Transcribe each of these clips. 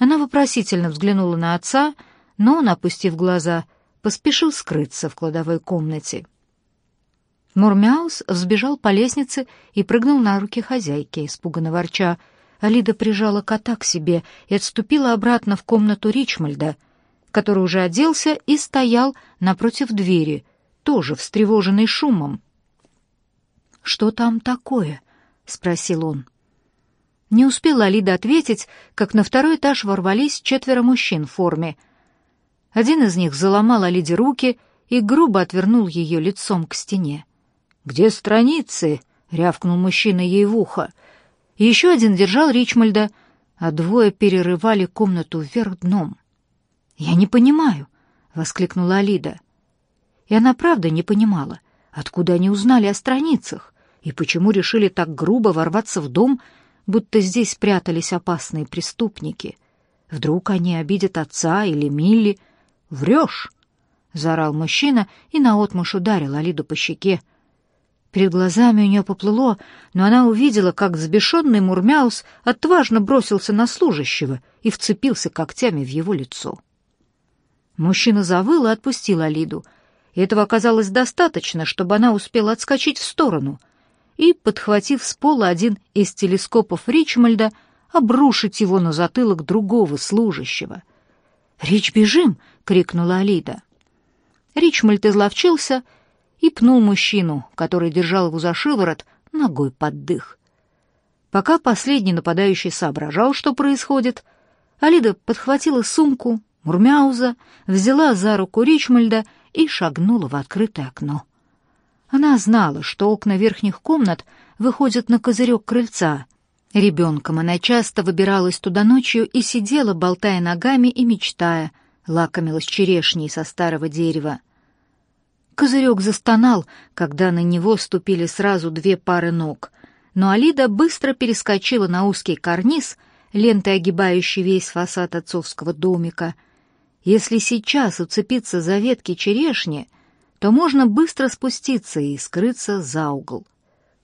Она вопросительно взглянула на отца, но он, опустив глаза, поспешил скрыться в кладовой комнате. Мурмяус взбежал по лестнице и прыгнул на руки хозяйки, испуганно ворча. Алида прижала кота к себе и отступила обратно в комнату Ричмальда, который уже оделся и стоял напротив двери, тоже встревоженный шумом. «Что там такое?» — спросил он. Не успела Алида ответить, как на второй этаж ворвались четверо мужчин в форме. Один из них заломал Алиде руки и грубо отвернул ее лицом к стене. «Где страницы?» — рявкнул мужчина ей в ухо. Еще один держал Ричмальда, а двое перерывали комнату вверх дном. «Я не понимаю», — воскликнула Алида. И она правда не понимала, откуда они узнали о страницах и почему решили так грубо ворваться в дом, будто здесь прятались опасные преступники. Вдруг они обидят отца или Милли. «Врешь!» — заорал мужчина и наотмашь ударил Алиду по щеке. Перед глазами у нее поплыло, но она увидела, как взбешенный Мурмяус отважно бросился на служащего и вцепился когтями в его лицо. Мужчина завыл и отпустил Алиду, и этого оказалось достаточно, чтобы она успела отскочить в сторону — и, подхватив с пола один из телескопов Ричмальда, обрушить его на затылок другого служащего. «Рич, бежим!» — крикнула Алида. Ричмальд изловчился и пнул мужчину, который держал его за шиворот, ногой под дых. Пока последний нападающий соображал, что происходит, Алида подхватила сумку, Мурмяуза, взяла за руку Ричмальда и шагнула в открытое окно. Она знала, что окна верхних комнат выходят на козырек крыльца. Ребенком она часто выбиралась туда ночью и сидела, болтая ногами и мечтая, лакомилась черешней со старого дерева. Козырек застонал, когда на него ступили сразу две пары ног, но Алида быстро перескочила на узкий карниз, лентой огибающий весь фасад отцовского домика. Если сейчас уцепиться за ветки черешни — то можно быстро спуститься и скрыться за угол.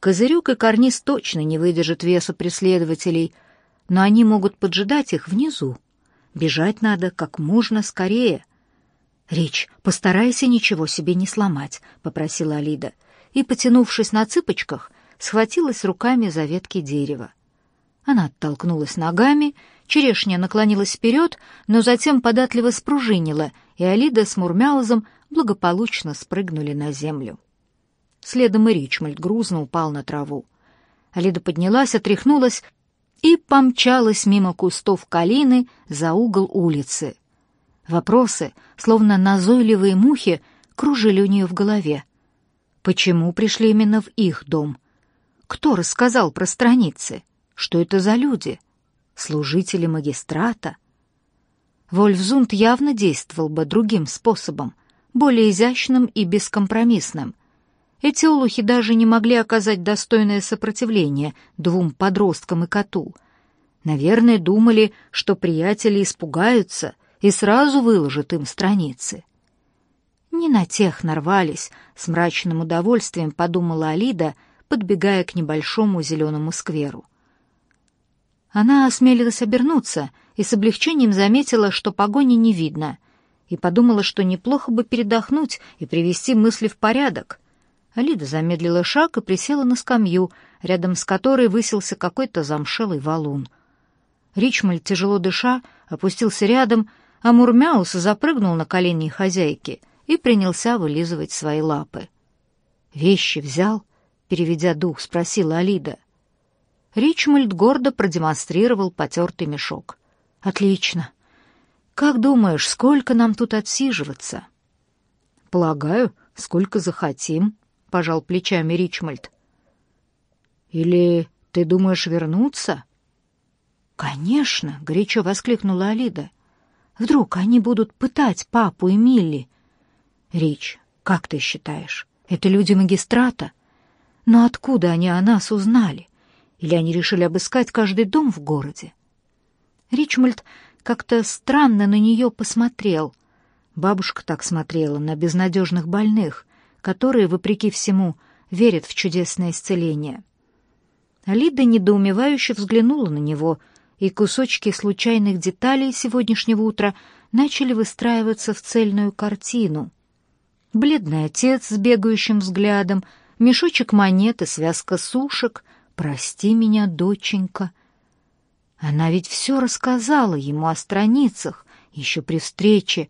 Козырек и карниз точно не выдержат веса преследователей, но они могут поджидать их внизу. Бежать надо как можно скорее. «Рич, постарайся ничего себе не сломать», — попросила Алида, и, потянувшись на цыпочках, схватилась руками за ветки дерева. Она оттолкнулась ногами, черешня наклонилась вперед, но затем податливо спружинила, и Алида с Мурмяузом благополучно спрыгнули на землю. Следом и Ричмольд грузно упал на траву. Алида поднялась, отряхнулась и помчалась мимо кустов калины за угол улицы. Вопросы, словно назойливые мухи, кружили у нее в голове. Почему пришли именно в их дом? Кто рассказал про страницы? Что это за люди? Служители магистрата? Вольфзунд явно действовал бы другим способом, более изящным и бескомпромиссным. Эти олухи даже не могли оказать достойное сопротивление двум подросткам и коту. Наверное, думали, что приятели испугаются и сразу выложат им страницы. Не на тех нарвались, с мрачным удовольствием подумала Алида, подбегая к небольшому зеленому скверу. Она осмелилась обернуться и с облегчением заметила, что погони не видно — и подумала, что неплохо бы передохнуть и привести мысли в порядок. Алида замедлила шаг и присела на скамью, рядом с которой высился какой-то замшелый валун. Ричмольд, тяжело дыша, опустился рядом, а Мурмяус запрыгнул на колени хозяйки и принялся вылизывать свои лапы. «Вещи взял?» — переведя дух, спросила Алида. Ричмольд гордо продемонстрировал потертый мешок. «Отлично. Как думаешь, сколько нам тут отсиживаться? Полагаю, сколько захотим, пожал плечами Ричмольд. Или ты думаешь вернуться? Конечно, горячо воскликнула Алида. Вдруг они будут пытать папу и Милли? Рич, как ты считаешь, это люди магистрата? Но откуда они о нас узнали? Или они решили обыскать каждый дом в городе? Ричмольд как-то странно на нее посмотрел. Бабушка так смотрела на безнадежных больных, которые, вопреки всему, верят в чудесное исцеление. Алида недоумевающе взглянула на него и кусочки случайных деталей сегодняшнего утра начали выстраиваться в цельную картину. Бледный отец с бегающим взглядом, мешочек монет и связка сушек. «Прости меня, доченька». Она ведь все рассказала ему о страницах, еще при встрече.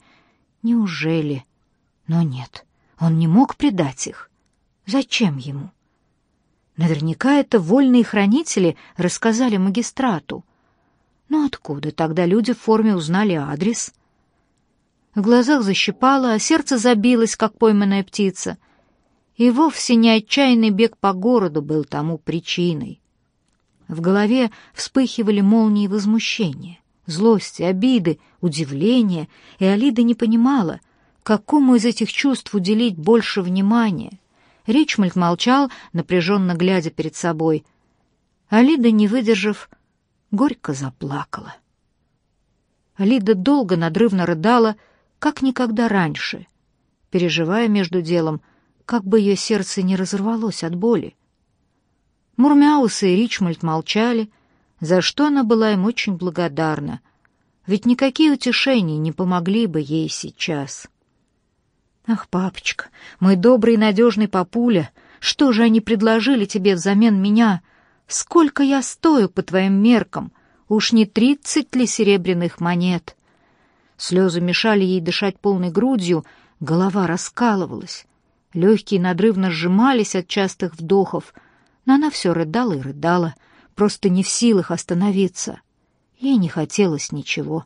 Неужели? Но нет, он не мог предать их. Зачем ему? Наверняка это вольные хранители рассказали магистрату. Но откуда тогда люди в форме узнали адрес? В глазах защипало, а сердце забилось, как пойманная птица. И вовсе не отчаянный бег по городу был тому причиной. В голове вспыхивали молнии возмущения, злости, обиды, удивления, и Алида не понимала, какому из этих чувств уделить больше внимания. Ричмольд молчал, напряженно глядя перед собой. Алида, не выдержав, горько заплакала. Алида долго надрывно рыдала, как никогда раньше, переживая между делом, как бы ее сердце не разорвалось от боли. Мурмяус и Ричмольд молчали, за что она была им очень благодарна, ведь никакие утешения не помогли бы ей сейчас. «Ах, папочка, мой добрый и надежный папуля, что же они предложили тебе взамен меня? Сколько я стою по твоим меркам? Уж не тридцать ли серебряных монет?» Слезы мешали ей дышать полной грудью, голова раскалывалась. Легкие надрывно сжимались от частых вдохов, но она все рыдала и рыдала, просто не в силах остановиться. Ей не хотелось ничего.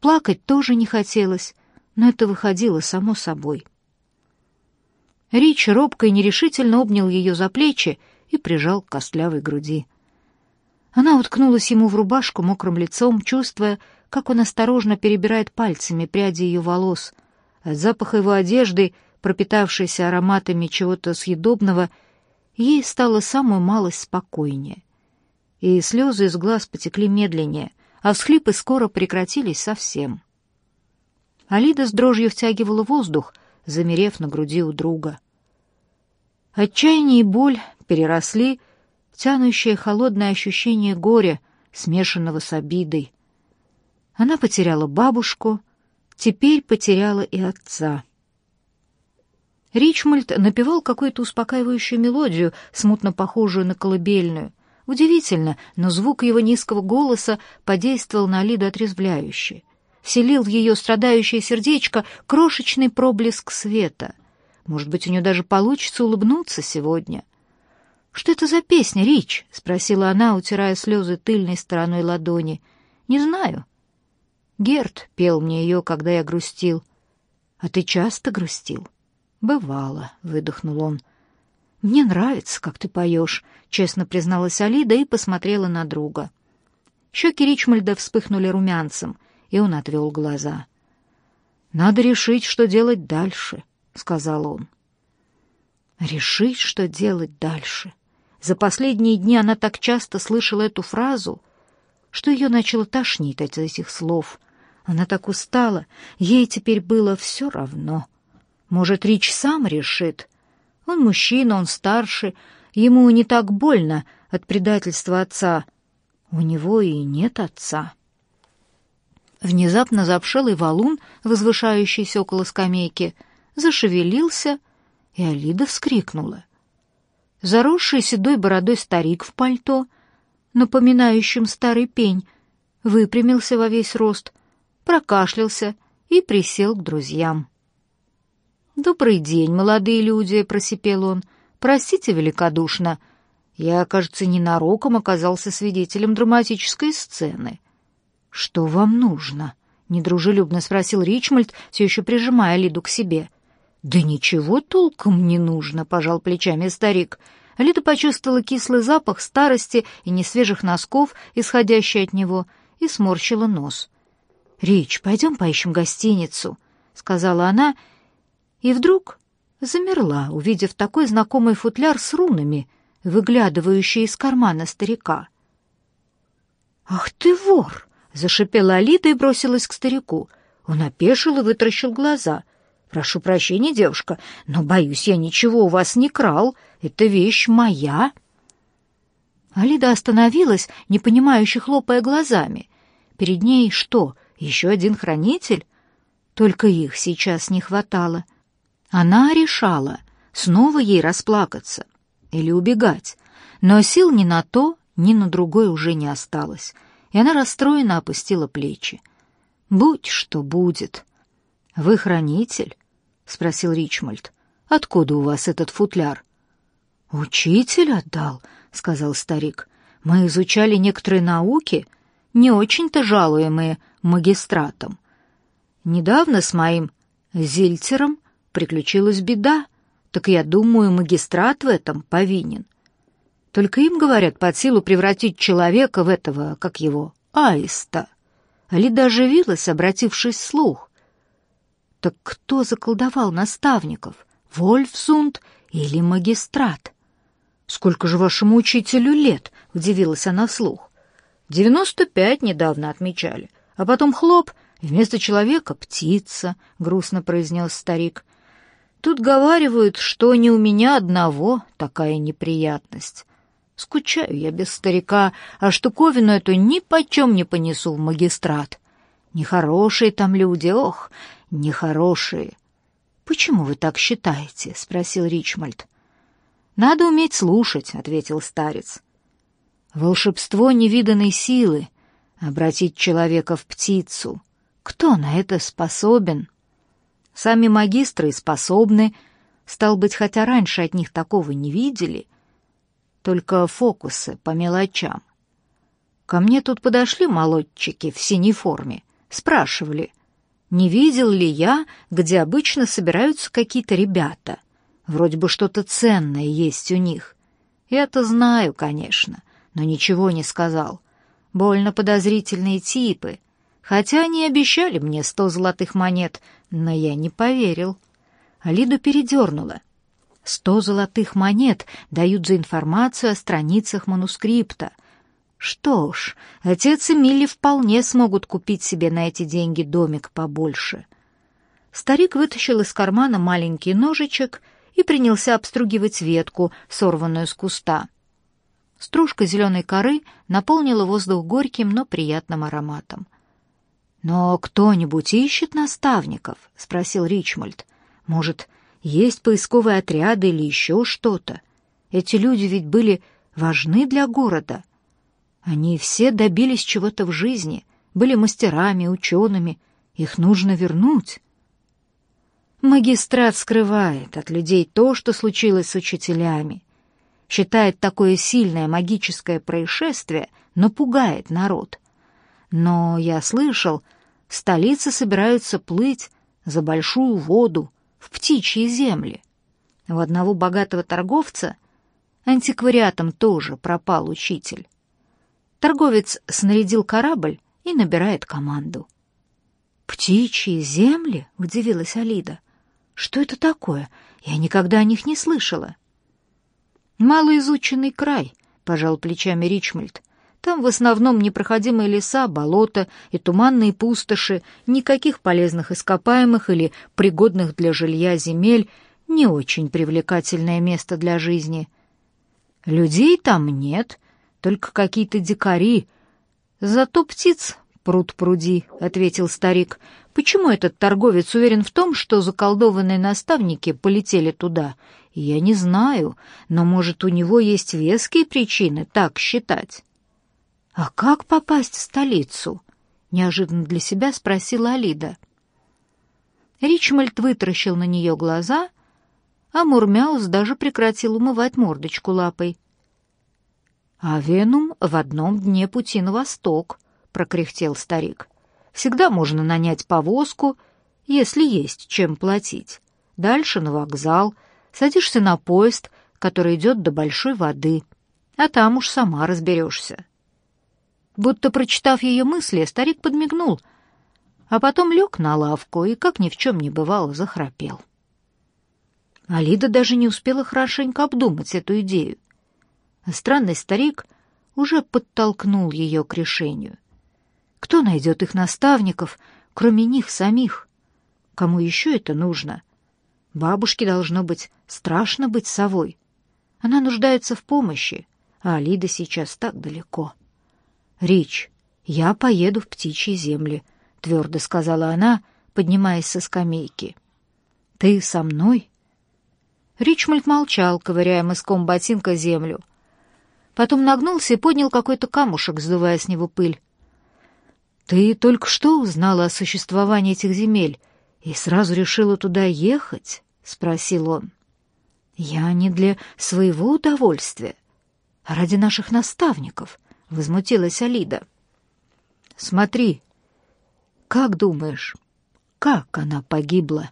Плакать тоже не хотелось, но это выходило само собой. Рич робко и нерешительно обнял ее за плечи и прижал к костлявой груди. Она уткнулась ему в рубашку мокрым лицом, чувствуя, как он осторожно перебирает пальцами пряди ее волос. От запаха его одежды, пропитавшейся ароматами чего-то съедобного, ей стало самую малость спокойнее. И слезы из глаз потекли медленнее, а всхлипы скоро прекратились совсем. Алида с дрожью втягивала воздух, замерев на груди у друга. Отчаяние и боль переросли в тянущее холодное ощущение горя, смешанного с обидой. Она потеряла бабушку, теперь потеряла и отца. Ричмольд напевал какую-то успокаивающую мелодию, смутно похожую на колыбельную. Удивительно, но звук его низкого голоса подействовал на Алиду отрезвляюще вселил в ее страдающее сердечко крошечный проблеск света. Может быть, у нее даже получится улыбнуться сегодня. «Что это за песня, Рич?» — спросила она, утирая слезы тыльной стороной ладони. «Не знаю». Герт пел мне ее, когда я грустил. «А ты часто грустил?» «Бывало», — выдохнул он. «Мне нравится, как ты поешь», — честно призналась Алида и посмотрела на друга. Щеки Ричмальда вспыхнули румянцем — и он отвел глаза. «Надо решить, что делать дальше», — сказал он. «Решить, что делать дальше». За последние дни она так часто слышала эту фразу, что ее начало тошнить от этих слов. Она так устала, ей теперь было все равно. Может, Рич сам решит. Он мужчина, он старше, ему не так больно от предательства отца. У него и нет отца. Внезапно запшелый валун, возвышающийся около скамейки, зашевелился, и Алида вскрикнула. Заросший седой бородой старик в пальто, напоминающем старый пень, выпрямился во весь рост, прокашлялся и присел к друзьям. «Добрый день, молодые люди», — просипел он. «Простите великодушно. Я, кажется, ненароком оказался свидетелем драматической сцены». «Что вам нужно?» — недружелюбно спросил Ричмольд, все еще прижимая Лиду к себе. «Да ничего толком не нужно», — пожал плечами старик. Лида почувствовала кислый запах старости и несвежих носков, исходящий от него, и сморщила нос. «Рич, пойдем поищем гостиницу», — сказала она, и вдруг замерла, увидев такой знакомый футляр с рунами, выглядывающий из кармана старика. «Ах ты вор!» Зашипела Алида и бросилась к старику. Он опешил и вытаращил глаза. «Прошу прощения, девушка, но, боюсь, я ничего у вас не крал. Эта вещь моя». Алида остановилась, непонимающе хлопая глазами. Перед ней что, еще один хранитель? Только их сейчас не хватало. Она решала, снова ей расплакаться или убегать, но сил ни на то, ни на другое уже не осталось, и она расстроенно опустила плечи. «Будь что будет». «Вы хранитель?» — спросил Ричмольд. «Откуда у вас этот футляр?» «Учитель отдал», — сказал старик. «Мы изучали некоторые науки, не очень-то жалуемые магистратом. Недавно с моим Зильцером приключилась беда, так я думаю, магистрат в этом повинен. Только им, говорят, под силу превратить человека в этого, как его, аиста. Лида оживилась, обратившись вслух. Так кто заколдовал наставников? Вольфсунд или магистрат? «Сколько же вашему учителю лет?» — удивилась она вслух. «Девяносто пять недавно отмечали. А потом хлоп, вместо человека — птица», — грустно произнес старик. «Тут говаривают, что не у меня одного такая неприятность. Скучаю я без старика, а штуковину эту ни почем не понесу в магистрат. Нехорошие там люди, ох, нехорошие». «Почему вы так считаете?» — спросил Ричмольд. «Надо уметь слушать», — ответил старец. «Волшебство невиданной силы — обратить человека в птицу. Кто на это способен?» Сами магистры способны, стал быть, хотя раньше от них такого не видели, только фокусы по мелочам. Ко мне тут подошли молодчики в синей форме, спрашивали, не видел ли я, где обычно собираются какие-то ребята — Вроде бы что-то ценное есть у них. Я-то знаю, конечно, но ничего не сказал. Больно подозрительные типы. Хотя они обещали мне сто золотых монет, но я не поверил. Алиду передернула. Сто золотых монет дают за информацию о страницах манускрипта. Что ж, отец и Милли вполне смогут купить себе на эти деньги домик побольше. Старик вытащил из кармана маленький ножичек и принялся обстругивать ветку, сорванную с куста. Стружка зеленой коры наполнила воздух горьким, но приятным ароматом. «Но кто-нибудь ищет наставников?» — спросил Ричмольд. «Может, есть поисковые отряды или еще что-то? Эти люди ведь были важны для города. Они все добились чего-то в жизни, были мастерами, учеными. Их нужно вернуть». Магистрат скрывает от людей то, что случилось с учителями. Считает такое сильное магическое происшествие, но пугает народ. Но я слышал, столицы собираются плыть за большую воду в птичьи земли. У одного богатого торговца антиквариатом тоже пропал учитель. Торговец снарядил корабль и набирает команду. «Птичьи земли?» — удивилась Алида. Что это такое? Я никогда о них не слышала. Малоизученный край, пожал плечами Ричмольд. Там в основном непроходимые леса, болота и туманные пустоши, никаких полезных ископаемых или пригодных для жилья земель, не очень привлекательное место для жизни. Людей там нет, только какие-то дикари. Зато птиц пруд пруди, — ответил старик. Почему этот торговец уверен в том, что заколдованные наставники полетели туда? Я не знаю, но, может, у него есть веские причины так считать. «А как попасть в столицу?» — неожиданно для себя спросила Алида. Ричмольд вытаращил на нее глаза, а Мурмяус даже прекратил умывать мордочку лапой. «А Венум в одном дне пути на восток», — прокряхтел старик. Всегда можно нанять повозку, если есть чем платить. Дальше на вокзал, садишься на поезд, который идет до большой воды, а там уж сама разберешься. Будто прочитав ее мысли, старик подмигнул, а потом лег на лавку и, как ни в чем не бывало, захрапел. Алида даже не успела хорошенько обдумать эту идею. Странный старик уже подтолкнул ее к решению — кто найдет их наставников, кроме них самих? Кому еще это нужно? Бабушке должно быть страшно быть совой. Она нуждается в помощи. а Алида сейчас так далеко. «Рич, я поеду в птичьи земли», — твердо сказала она, поднимаясь со скамейки. «Ты со мной?» Ричмольд молчал, ковыряя мыском ботинка землю. Потом нагнулся и поднял какой-то камушек, сдувая с него пыль. «Ты только что узнала о существовании этих земель и сразу решила туда ехать?» — спросил он. «Я не для своего удовольствия, а ради наших наставников», — возмутилась Алида. «Смотри, как думаешь, как она погибла?»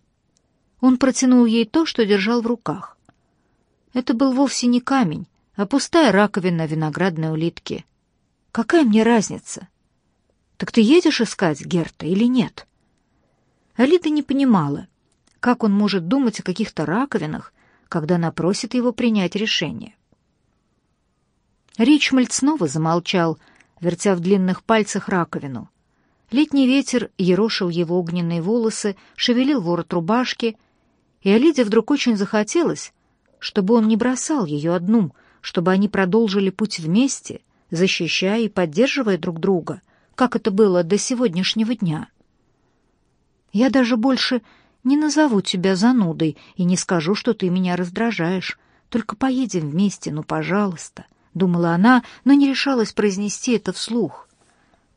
Он протянул ей то, что держал в руках. Это был вовсе не камень, а пустая раковина виноградной улитки. «Какая мне разница? Так ты едешь искать Герта или нет?» Алида не понимала, как он может думать о каких-то раковинах, когда она просит его принять решение. Ричмольд снова замолчал, вертя в длинных пальцах раковину. Летний ветер ерошил его огненные волосы, шевелил ворот рубашки, и Алиде вдруг очень захотелось, чтобы он не бросал ее одну, чтобы они продолжили путь вместе, защищая и поддерживая друг друга, как это было до сегодняшнего дня. «Я даже больше не назову тебя занудой и не скажу, что ты меня раздражаешь. Только поедем вместе, ну, пожалуйста», — думала она, но не решалась произнести это вслух.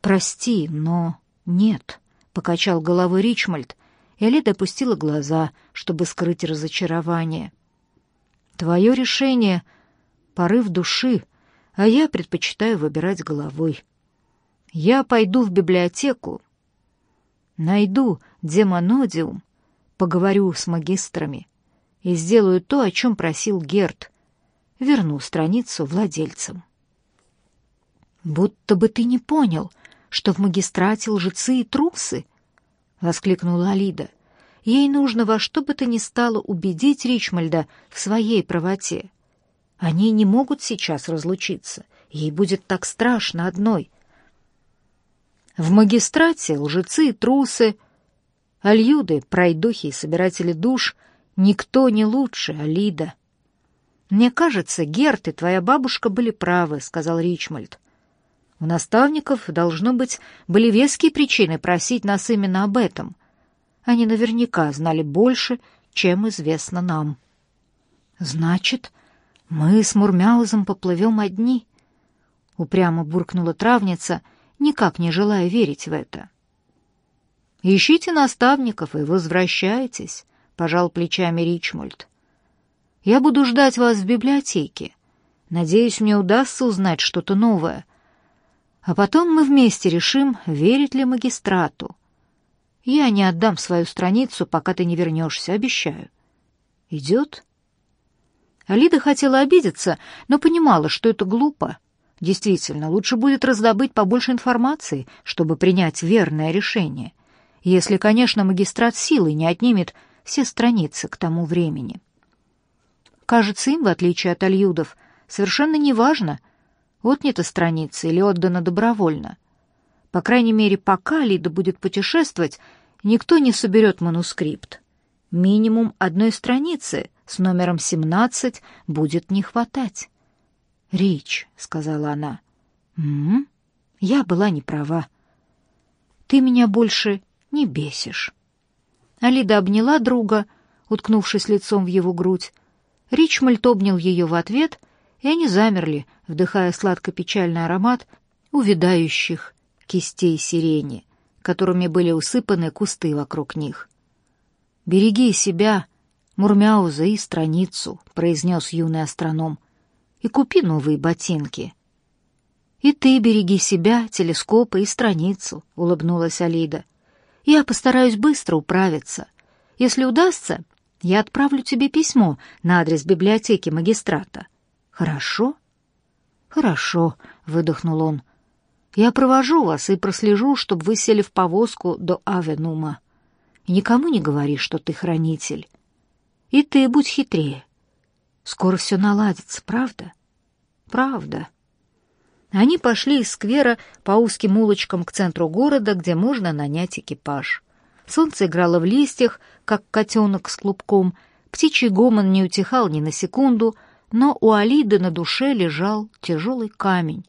«Прости, но нет», — покачал головой Ричмольд, и Алида опустила глаза, чтобы скрыть разочарование. «Твое решение — порыв души, а я предпочитаю выбирать головой. Я пойду в библиотеку, найду демонодиум, поговорю с магистрами и сделаю то, о чем просил Герт. Верну страницу владельцам. «Будто бы ты не понял, что в магистрате лжецы и трусы!» — воскликнула Алида. Ей нужно во что бы то ни стало убедить Ричмальда в своей правоте. Они не могут сейчас разлучиться. Ей будет так страшно одной. В магистрате лжецы и трусы — Альюды, пройдухи и собиратели душ — никто не лучше Алида. «Мне кажется, Герт и твоя бабушка были правы», — сказал Ричмольд. «У наставников, должно быть, были веские причины просить нас именно об этом. Они наверняка знали больше, чем известно нам». «Значит, мы с Мурмяузом поплывем одни?» — упрямо буркнула травница, никак не желая верить в это. «Ищите наставников и возвращайтесь», — пожал плечами Ричмольд. «Я буду ждать вас в библиотеке. Надеюсь, мне удастся узнать что-то новое. А потом мы вместе решим, верить ли магистрату. Я не отдам свою страницу, пока ты не вернешься, обещаю. Идет?» Алида хотела обидеться, но понимала, что это глупо. Действительно, лучше будет раздобыть побольше информации, чтобы принять верное решение — если, конечно, магистрат силой не отнимет все страницы к тому времени. Кажется, им, в отличие от альюдов, совершенно неважно, отнята страница или отдана добровольно. По крайней мере, пока Лида будет путешествовать, никто не соберет манускрипт. Минимум одной страницы с номером 17 будет не хватать. «Рич», — сказала она, — «М -м, я была не права. Ты меня больше не бесишь». Алида обняла друга, уткнувшись лицом в его грудь. Ричмольд обнял ее в ответ, и они замерли, вдыхая сладко-печальный аромат увядающих кистей сирени, которыми были усыпаны кусты вокруг них. «Береги себя, Мурмяуза и страницу», — произнес юный астроном, — «и купи новые ботинки». «И ты береги себя, телескопы и страницу», — улыбнулась Алида. Я постараюсь быстро управиться. Если удастся, я отправлю тебе письмо на адрес библиотеки магистрата. Хорошо? Хорошо, выдохнул он. Я провожу вас и прослежу, чтобы вы сели в повозку до Авенума. И никому не говори, что ты хранитель. И ты будь хитрее. Скоро все наладится, правда? Правда. Они пошли из сквера по узким улочкам к центру города, где можно нанять экипаж. Солнце играло в листьях, как котенок с клубком, птичий гомон не утихал ни на секунду, но у Алиды на душе лежал тяжелый камень.